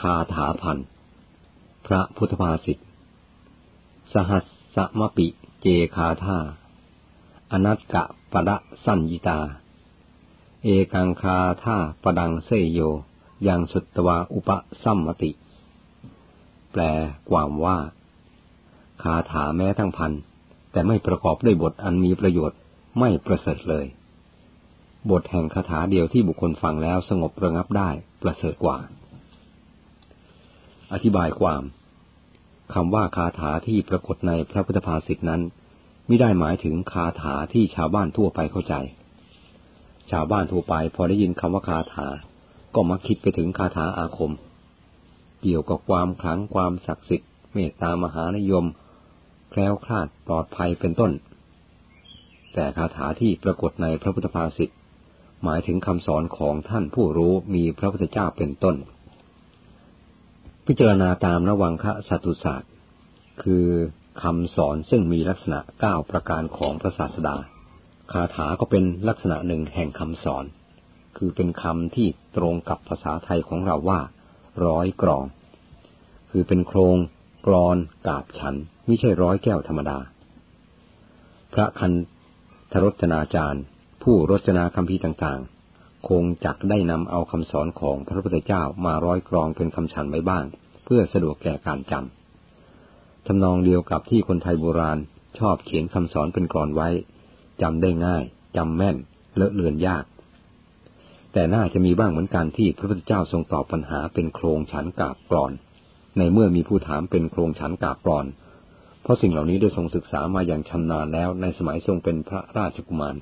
คาถาพัน พระพุทธภาษิต สหัสสมปิเจคาธาอนัตกะปะดะสัญญิตา เอกังคาธาปดังเสยโย ยังสุตตวาอุปสัมมติ แปลความว่า คาถาแม้ทั้งพัน แต่ไม่ประกอบด้วยบทอันมีประโยชน์ไม่ประเสริฐเลย บทแห่งคาถาเดียวที่บุคคลฟังแล้วสงบระงับได้ประเสริฐกว่า อธิบายความคำว่าคาถาที่ปรากฏในพระพุทธภาษิตนั้นไม่ได้หมายถึงคาถาที่ชาวบ้านทั่วไปเข้าใจ ชาวบ้านทั่วไปพอได้ยินคำว่าคาถา ก็มักคิดไปถึงคาถาอาคม เกี่ยวกับความขลังความศักดิ์สิทธิ์เมตตามหานิยม แคล้วคลาดปลอดภัยเป็นต้น แต่คาถาที่ปรากฏในพระพุทธภาษิตหมายถึงคำสอนของท่านผู้รู้มีพระพุทธเจ้าเป็นต้น พิจารณาตามระวังคะสัตุศาสตร์ คือคำสอนซึ่งมีลักษณะเก้าประการของพระศาสดา คาถาก็เป็นลักษณะหนึ่งแห่งคำสอน คือเป็นคำที่ตรงกับภาษาไทยของเราว่า ร้อยกรอง คือเป็นโครงกรอนกาบฉันไม่ใช่ร้อยแก้วธรรมดา พระคันธรจนาจารย์ ผู้รจนาคำพีต่างๆ คงจักได้นำเอาคำสอนของพระพุทธเจ้ามาร้อยกรองเป็นคำฉันไว้บ้าง พื่อสะดวกแก่การจำทำนองเดียวกับที่คนไทยโบราณชอบเขียนคำสอนเป็นกรอนไว้จำได้ง่ายจำแม่น เลอะเลือนยาก แต่น่าจะมีบ้างเหมือนกันที่พระพุทธเจ้าทรงตอบปัญหาเป็นโครงฉันกาบกรอน ในเมื่อมีผู้ถามเป็นโครงฉันกาบกรอน เพราะสิ่งเหล่านี้ได้ทรงศึกษามาอย่างชำนาญแล้วในสมัยทรงเป็นพระราชกุมาร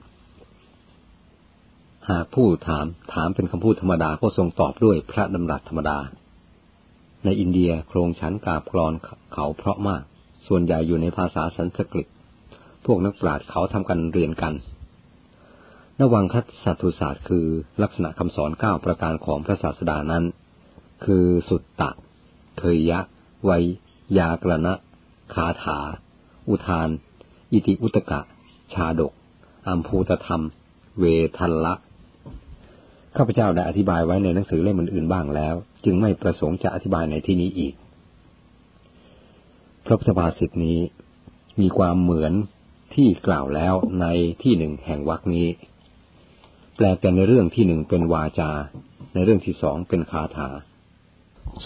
หากผู้ถามถามเป็นคำพูดธรรมดาก็ทรงตอบด้วยพระดำรัสธรรมดา ในอินเดียโครงชั้นกาบกรอนเขาเพราะมาก ส่วนใหญ่อยู่ในภาษาสันสกฤต พวกนักปราชญ์เขาทำกันเรียนกันนวังคัตสัตุศาสตร์คือลักษณะคำสอนเก้าประการของพระศาสดานั้น คือสุตตะเคยยะ ไวยยากรณะคาถา อุทาน อิติอุตกะ ชาดกอัมพูตธรรม เวทัละ ข้าพเจ้าได้อธิบายไว้ในหนังสือเล่มอื่นๆบ้างแล้ว จึงไม่ประสงค์จะอธิบายในที่นี้อีก พระพุทธภาษิตนี้มีความเหมือนที่กล่าวแล้วในที่หนึ่งแห่งวรรคนี้ แปลแต่ในเรื่องที่หนึ่งเป็นวาจา ในเรื่องที่สองเป็นคาถา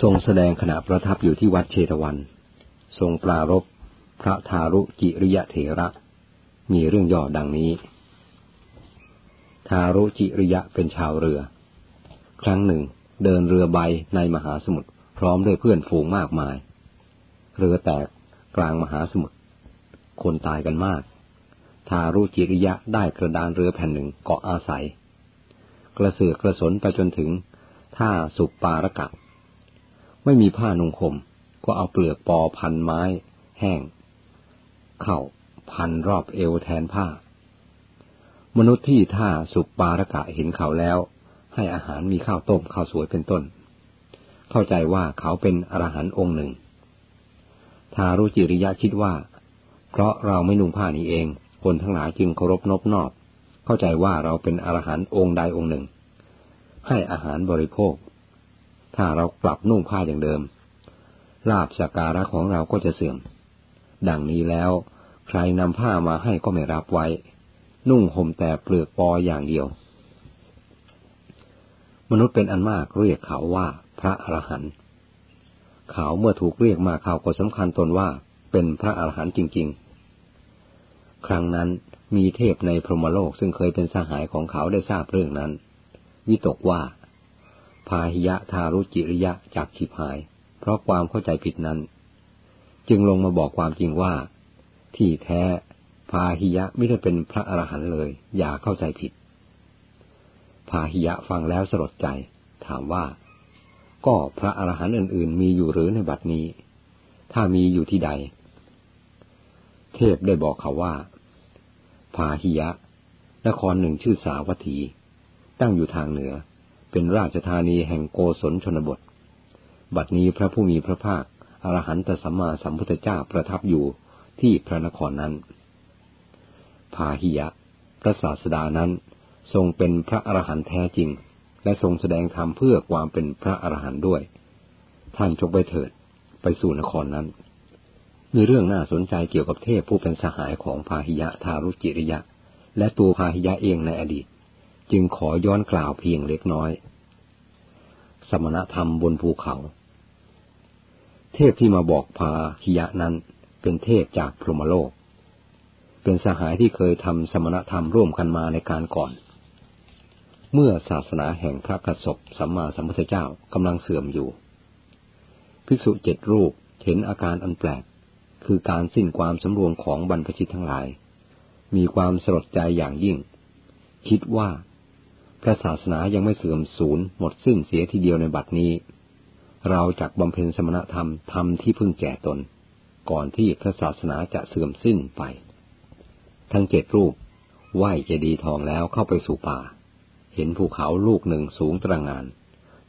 ทรงแสดงขณะประทับอยู่ที่วัดเชตวัน ทรงปรารบพระทารุกิริยะเถระ มีเรื่องย่อดังนี้ ทารุจิริยะเป็นชาวเรือ ครั้งหนึ่ง เดินเรือใบในมหาสมุทรพร้อมด้วยเพื่อนฝูงมากมาย เรือแตกกลางมหาสมุทรคนตายกันมาก ทารุจิริยะได้กระดานเรือแผ่นหนึ่งเกาะอาศัย กระเสือกกระสนไปจนถึงท่าสุปปารกะ ไม่มีผ้านุ่งห่มก็เอาเปลือกปอพันไม้ แห้ง เข้าพันรอบเอวแทนผ้า มนุษย์ที่ท่าสุปารกะเห็นเขาแล้ว ให้อาหารมีข้าวต้มข้าวสวยเป็นต้น เข้าใจว่าเขาเป็นอรหันต์องค์หนึ่ง ทารุจิริยะคิดว่า เพราะเราไม่นุ่งผ้านี้เอง คนทั้งหลายจึงเคารพนบนอบ เข้าใจว่าเราเป็นอรหันต์องค์ใดองค์หนึ่ง ให้อาหารบริโภค ถ้าเรากลับนุ่งผ้าอย่างเดิม ลาบสักการะของเราก็จะเสื่อม ดังนี้แล้ว ใครนำผ้ามาให้ก็ไม่รับไว้ นุ่งห่มแต่เปลือกปออย่างเดียว มนุษย์เป็นอันมากเรียกเขาว่าพระอรหันต์เขาเมื่อถูกเรียกมาเขาก็สำคัญตนว่าเป็นพระอรหันต์จริง ๆ ครั้งนั้นมีเทพในพรหมโลกซึ่งเคยเป็นสหายของเขาได้ทราบเรื่องนั้น วิตกว่า พาหิยะทารุจิริยะจากฉิบหาย เพราะความเข้าใจผิดนั้น จึงลงมาบอกความจริงว่า ที่แท้ พาหิยะไม่ได้เป็นพระอรหันต์เลย อย่าเข้าใจผิด พาหิยะฟังแล้วสลดใจ ถามว่า ก็พระอรหันต์อื่น ๆ มีอยู่หรือในบัดนี้ ถ้ามีอยู่ที่ใด เทพได้บอกเขาว่า พาหิยะ นครหนึ่งชื่อสาวัตถี ตั้งอยู่ทางเหนือ เป็นราชธานีแห่งโกศลชนบท บัดนี้พระผู้มีพระภาคอรหันตสัมมาสัมพุทธเจ้าประทับอยู่ที่พระนครนั้น พาหิยะ พระศาสดานั้น ทรงเป็นพระอรหันต์แท้จริง และทรงแสดงธรรมเพื่อความเป็นพระอรหันต์ด้วย ท่านจงไปเถิดไปสู่นครนั้น มีเรื่องน่าสนใจเกี่ยวกับเทพผู้เป็นสหายของพาหิยะทารุจิริยะ และตัวพาหิยะเองในอดีต จึงขอย้อนกล่าวเพียงเล็กน้อย สมณธรรมบนภูเขา เทพที่มาบอกพาหิยะนั้นเป็นเทพจากพรหมโลก เป็นสหายที่เคยทำสมณธรรมร่วมกันมาในการก่อน เมื่อศาสนาแห่งพระกสบสัมมาสัมพุทธเจ้ากำลังเสื่อมอยู่ ภิกษุเจ็ดรูปเห็นอาการอันแปลก คือการสิ้นความสำรวมของบรรพชิตทั้งหลาย มีความสลดใจอย่างยิ่ง คิดว่า พระศาสนายังไม่เสื่อมสูญหมดสิ้นเสียทีเดียวในบัดนี้ เราจักบำเพ็ญสมณธรรมทำที่พึ่งแก่ตน ก่อนที่พระศาสนาจะเสื่อมสิ้นไป ทั้งเจ็ดรูปไหว้เจดีทองแล้วเข้าไปสู่ป่า เห็นภูเขาลูกหนึ่งสูงตระงาน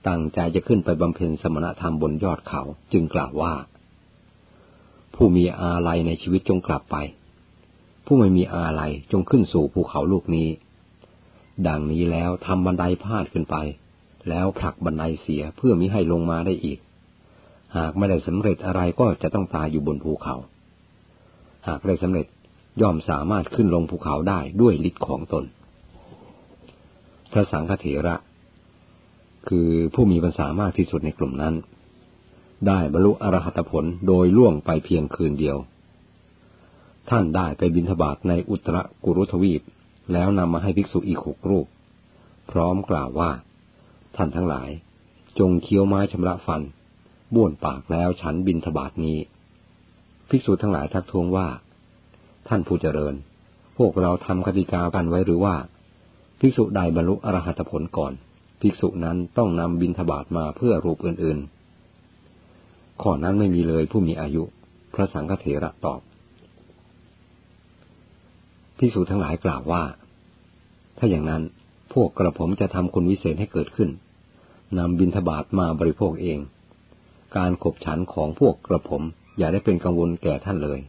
ตั้งใจจะขึ้นไปบำเพ็ญสมณธรรมบนยอดเขาจึงกล่าวว่า ผู้มีอาลัยในชีวิตจงกลับไป ผู้ไม่มีอาลัยจงขึ้นสู่ภูเขาลูกนี้ ดังนี้แล้วทำบันไดพาดขึ้นไป แล้วผลักบันไดเสียเพื่อมิให้ลงมาได้อีก หากไม่ได้สำเร็จอะไรก็จะต้องตายอยู่บนภูเขา หากได้สำเร็จ ย่อมสามารถขึ้นลงภูเขาได้ด้วยฤทธิ์ของตน พระสังฆเถระ คือผู้มีปัญญามากที่สุดในกลุ่มนั้น ได้บรรลุอรหัตผลโดยล่วงไปเพียงคืนเดียว ท่านได้ไปบิณฑบาตในอุตรกุรุทวีป แล้วนำมาให้ภิกษุอีกหกรูป พร้อมกล่าวว่า ท่านทั้งหลาย จงเคี้ยวไม้ชำระฟันบ้วนปากแล้วฉันบินทบาทนี้ ภิกษุทั้งหลายทักท้วงว่า ท่านผู้เจริญ พวกเราทำกติกากันไว้หรือว่า ภิกษุใดบรรลุอรหัตผลก่อน ภิกษุนั้นต้องนำบินทบาทมาเพื่อรูปอื่นๆ ข้อนั้นไม่มีเลยผู้มีอายุ พระสังฆเถระตอบ ภิกษุทั้งหลายกล่าวว่า ถ้าอย่างนั้นพวกกระผมจะทำคุณวิเศษให้เกิดขึ้นนำบินทบาทมาบริโภคเอง การขบฉันของพวกกระผมอย่าได้เป็นกังวลแก่ท่านเลย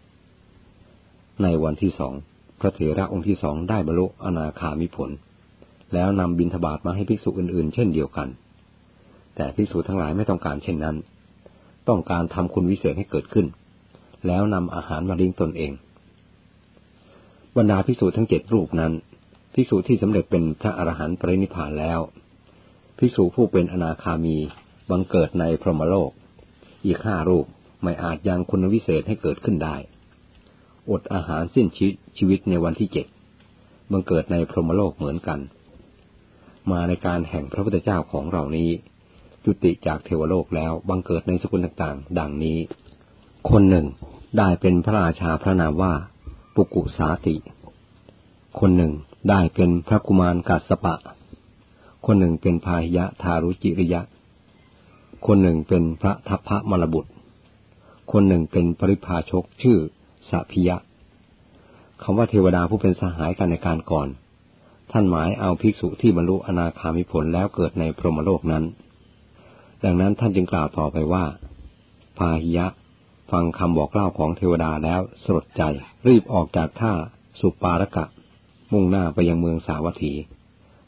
ในวันที่สอง พระเถระองค์ที่สองได้บรรลุอนาคามิผล แล้วนำบิณฑบาตมาให้ภิกษุอื่นๆ เช่นเดียวกัน แต่ภิกษุทั้งหลายไม่ต้องการเช่นนั้น ต้องการทำคุณวิเศษให้เกิดขึ้น แล้วนำอาหารมาเลี้ยงตนเอง บรรดาภิกษุทั้งเจ็ดรูปนั้นภิกษุที่สำเร็จเป็นพระอรหันต์ปรินิพานแล้วภิกษุผู้เป็นอนาคามีบังเกิดในพรหมโลก อีกห้ารูปไม่อาจยังคุณวิเศษให้เกิดขึ้นได้ อดอาหารสิ้นชีวิตชีวิตในวันที่เจ็ดบังเกิดในพรหมโลกเหมือนกัน มาในการแห่งพระพุทธเจ้าของเรานี้ จุติจากเทวโลกแล้วบังเกิดในสกุลต่างๆ ดังนี้ คนหนึ่งได้เป็นพระราชาพระนามว่า ปุกุสาติ คนหนึ่งได้เป็นพระกุมารกัสปะ คนหนึ่งเป็นพาหิยะทารุจิริยะ คนหนึ่งเป็นพระทัพพระมรบุตร คนหนึ่งเป็นปริพาชกชื่อ สัพิยะคำว่าเทวดาผู้เป็นสหายกันในการก่อน ท่านหมายเอาภิกษุที่บรรลุอนาคามิผลแล้วเกิดในพรหมโลกนั้น ดังนั้นท่านจึงกล่าวต่อไปว่า พาหิยะ ฟังคำบอกเล่าของเทวดาแล้วสลดใจ รีบออกจากท่าสุปารกะ มุ่งหน้าไปยังเมืองสาวัตถี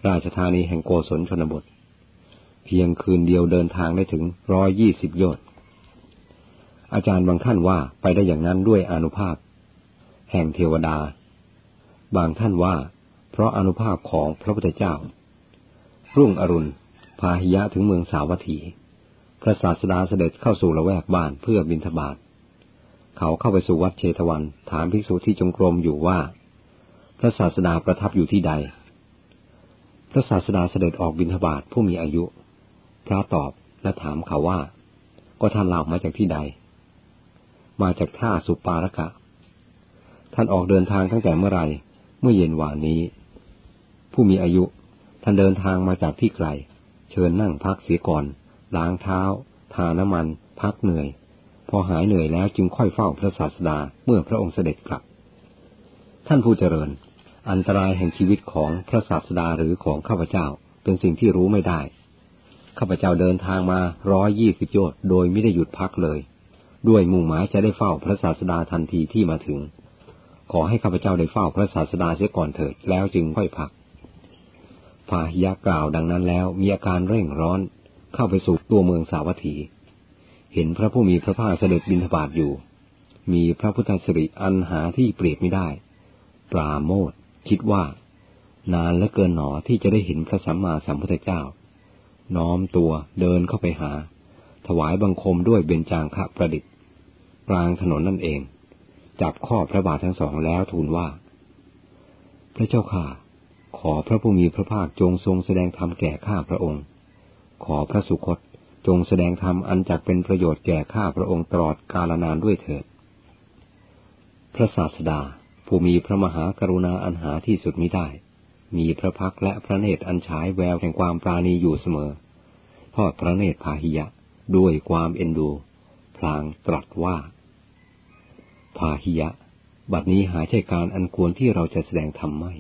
ราชธานีแห่งโกศลชนบท เพียงคืนเดียวเดินทางได้ถึงร้อยยี่สิบโยชน์ อาจารย์บางท่านว่าไปได้อย่างนั้นด้วยอนุภาพ แห่งเทวดา บางท่านว่า เพราะอนุภาพของพระพุทธเจ้า รุ่งอรุณ พาหิยะถึงเมืองสาวัตถี พระศาสดาเสด็จเข้าสู่ละแวกบ้านเพื่อบิณฑบาต เขาเข้าไปสู่วัดเชตวัน ถามภิกษุที่จงกรมอยู่ว่า พระศาสดาประทับอยู่ที่ใด พระศาสดาเสด็จออกบิณฑบาตผู้มีอายุ พระตอบและถามเขาว่า ก็ท่านเล่ามาจากที่ใด มาจากท่าสุปารกะ ท่านออกเดินทางตั้งแต่เมื่อไรเมื่อเย็นวานนี้ ผู้มีอายุ ท่านเดินทางมาจากที่ไกล เชิญนั่งพักเสียก่อน ล้างเท้า ทาน้ำมัน พักเหนื่อย พอหายเหนื่อยแล้วจึงค่อยเฝ้าพระศาสดาเมื่อพระองค์เสด็จกลับ ท่านผู้เจริญ อันตรายแห่งชีวิตของพระศาสดาหรือของข้าพเจ้าเป็นสิ่งที่รู้ไม่ได้ข้าพเจ้าเดินทางมาร้อยยี่สิบโยชน์โดยไม่ได้หยุดพักเลย ด้วยมุ่งหมายจะได้เฝ้าพระศาสดาทันทีที่มาถึง ขอให้ข้าพเจ้าได้เฝ้าพระศาสดาเสียก่อนเถิดแล้วจึงค่อยพักพาหิยะกล่าวดังนั้นแล้วมีอาการเร่งร้อนเข้าไปสู่ตัวเมืองสาวัตถี เห็นพระผู้มีพระภาคเสด็จบินทบาทอยู่ มีพระพุทธสิริอันหาที่เปรียบไม่ได้ ปราโมทคิดว่า นานเหลือเกินหนอที่จะได้เห็นพระสัมมาสัมพุทธเจ้า น้อมตัวเดินเข้าไปหา ถวายบังคมด้วยเบญจางคะประดิษฐ์ กลางถนนนั่นเอง จับข้อพระบาททั้งสองแล้วทูลว่า พระเจ้าข่าขอพระผู้มีพระภาคจงทรงแสดงธรรมแก่ข้าพระองค์ ขอพระสุคตจงแสดงธรรมอันจักเป็นประโยชน์แก่ข้าพระองค์ตลอดกาลนานด้วยเถิด พระศาสดาผู้มีพระมหากรุณาอันหาที่สุดมิได้ มีพระพักและพระเนตรอันฉายแววแห่งความปราณีอยู่เสมอ ทอดพระเนตรพาหิยะ ด้วยความเอ็นดู พลางตรัสว่า พาหิยะ บัดนี้หายใช่การอันควรที่เราจะแสดงธรรมไม่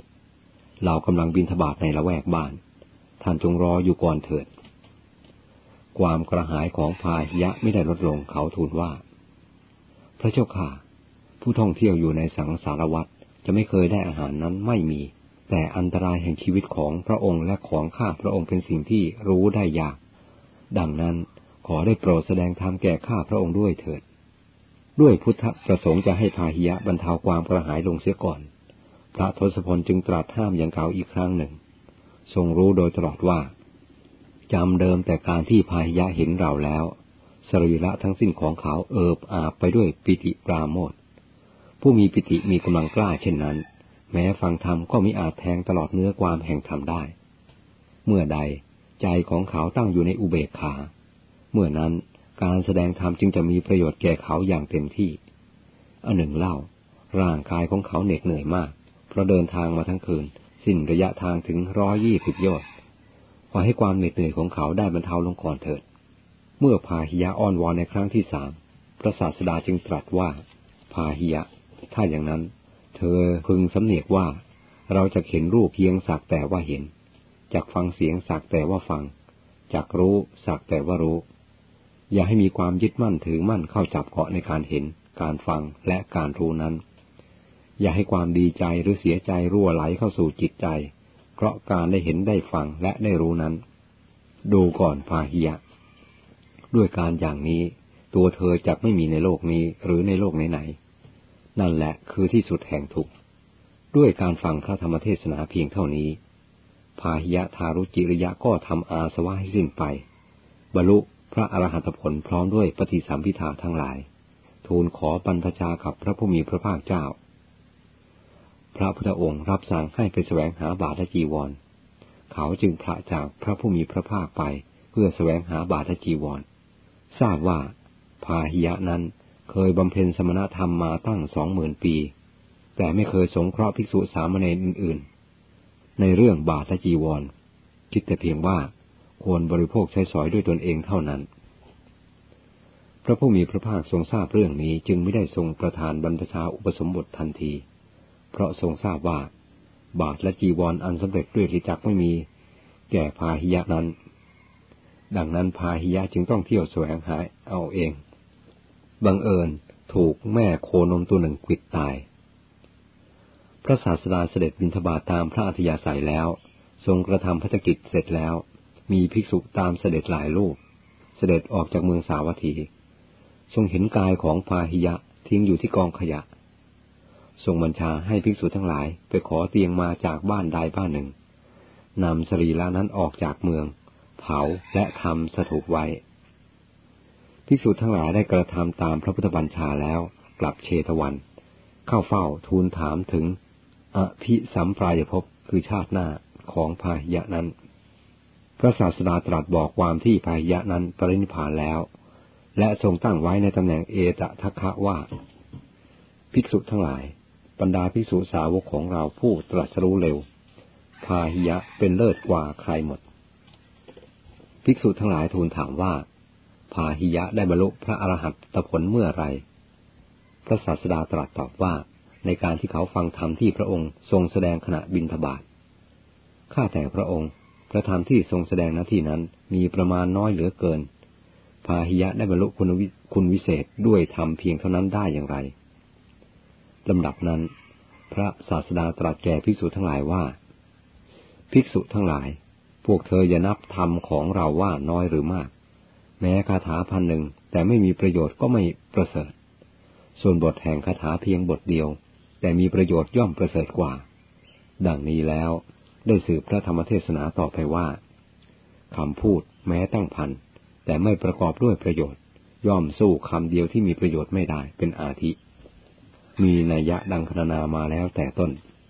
เรากำลังบินทบาทในละแวกบ้าน ท่านจงรออยู่ก่อนเถิด ความกระหายของพาหิยะไม่ได้ลดลงเขาทูลว่า พระเจ้าค่ะ ผู้ท่องเที่ยวอยู่ในสังสารวัตรจะไม่เคยได้อาหารนั้นไม่มี แต่อันตรายแห่งชีวิตของพระองค์และของข้าพระองค์เป็นสิ่งที่รู้ได้ยาก ดังนั้น ขอได้โปรดแสดงธรรมแก่ข้าพระองค์ด้วยเถิด ด้วยพุทธประสงค์จะให้พาหิยะบรรเทาความกระหายลงเสียก่อน พระทศพลจึงตรัสห้ามอย่างเก่าอีกครั้งหนึ่ง ทรงรู้โดยตลอดว่าจำเดิมแต่การที่พาหิยะเห็นเราแล้วสรีระทั้งสิ้นของเขาเอิบอาบไปด้วยปิติปราโมทผู้มีปิติมีกำลังกล้าเช่นนั้น แม้ฟังธรรมก็มิอาจแทงตลอดเนื้อความแห่งธรรมได้ เมื่อใดใจของเขาตั้งอยู่ในอุเบกขา เมื่อนั้นการแสดงธรรมจึงจะมีประโยชน์แก่เขาอย่างเต็มที่ อันหนึ่งเล่า ร่างกายของเขาเหน็ดเหนื่อยมาก เพราะเดินทางมาทั้งคืน สิ้นระยะทางถึงร้อยยี่สิบโยชน์ขอให้ความเหน็ดเหนื่อยของเขาได้บรรเทาลงก่อนเถิด เมื่อพาหิยะอ้อนวอนในครั้งที่สามพระศาสดาจึงตรัสว่า พาหิยะ ถ้าอย่างนั้น เธอพึงสำเนียกว่า เราจะเห็นรูปเพียงสักแต่ว่าเห็นจากฟังเสียงสักแต่ว่าฟังจากรู้สักแต่ว่ารู้ อย่าให้มีความยึดมั่นถือมั่นเข้าจับเกาะในการเห็น การฟังและการรู้นั้น อย่าให้ความดีใจหรือเสียใจรั่วไหลเข้าสู่จิตใจ เพราะการได้เห็นได้ฟังและได้รู้นั้น ดูก่อนพาหิยะ ด้วยการอย่างนี้ ตัวเธอจะไม่มีในโลกนี้หรือในโลกไหนๆนั่นแหละคือที่สุดแห่งทุกข์ด้วยการฟังพระธรรมเทศนาเพียงเท่านี้ พาหิยะทารุจิริยะก็ทำอาสวะให้สิ้นไป บรรลุ พระอรหันตผลพร้อมด้วยปฏิสัมพิธาทั้งหลาย ทูลขอปัญพชากับพระผู้มีพระภาคเจ้า พระพุทธองค์รับสั่งให้ไปแสวงหาบาทจีวร เขาจึงพระจากพระผู้มีพระภาคไปเพื่อแสวงหาบาทจีวร ทราบว่า พาหิยะนั้นเคยบำเพ็ญสมณธรรมมาตั้งสองหมื่นปี แต่ไม่เคยสงเคราะห์ภิกษุสามเณรอื่น ๆ ในเรื่องบาทจีวร คิดแต่เพียงว่า ควรบริโภคใช้สอยด้วยตนเองเท่านั้น พระผู้มีพระภาคทรงทราบเรื่องนี้จึงไม่ได้ทรงประทานบรรพชาอุปสมบททันที เพราะทรงทราบว่า บาทและจีวรออันสำเร็จด้วยฤจักไม่มี แก่พาหิยะนั้น ดังนั้นพาหิยะจึงต้องเที่ยวแสวงหาเอาเอง บังเอิญถูกแม่โคนมตัวหนึ่งขิดตาย พระศาสดาเสด็จบิณฑบาตตามพระอัธยาศัยแล้ว ทรงกระทำพัฒกิจเสร็จแล้ว มีภิกษุตามเสด็จหลายลูกเสด็จออกจากเมืองสาวัตถี ทรงเห็นกายของพาหิยะทิ้งอยู่ที่กองขยะ ทรงบัญชาให้ภิกษุทั้งหลายไปขอเตียงมาจากบ้านใดบ้านหนึ่งนำสรีระนั้นออกจากเมือง เผาและทำสถูปไว้ ภิกษุทั้งหลายได้กระทำตามพระพุทธบัญชาแล้วกลับเชตวัน เข้าเฝ้าทูลถามถึงอภิสัมปรายภพคือชาติหน้าของพาหิยะนั้น พระศาสดาตรัสบอกความที่พาหิยะนั้นปรินิพานแล้ว และทรงตั้งไว้ในตำแหน่งเอตทัคคะว่า ภิกษุทั้งหลาย บรรดาภิกษุสาวกของเราผู้ตรัสรู้เร็ว พาหิยะเป็นเลิศกว่าใครหมด ภิกษุทั้งหลายทูลถามว่า พาหิยะได้บรรลุพระอรหัตตผลเมื่อไรพระศาสดาตรัสตอบว่าในการที่เขาฟังธรรมที่พระองค์ทรงแสดงขณะบินทบาทข้าแต่พระองค์ ระธรรมที่ทรงแสดงหน้าที่นั้นมีประมาณน้อยเหลือเกิน พาหิยะได้บรรลุคุณวิคุณวิเศษด้วยธรรมเพียงเท่านั้นได้อย่างไรลำดับนั้น พระศาสดาตรัสแก่ภิกษุทั้งหลายว่า ภิกษุทั้งหลาย พวกเธออย่านับธรรมของเราว่าน้อยหรือมาก แม้คาถาพันหนึ่งแต่ไม่มีประโยชน์ก็ไม่ประเสริฐ ส่วนบทแห่งคาถาเพียงบทเดียว แต่มีประโยชน์ย่อมประเสริฐกว่า ดังนี้แล้ว ได้สืบพระธรรมเทศนาต่อไปว่าคำพูดแม้ตั้งพันแต่ไม่ประกอบด้วยประโยชน์ ย่อมสู้คำเดียวที่มีประโยชน์ไม่ได้เป็นอาทิ มีนัยยะดังคณนามาแล้วแต่ต้น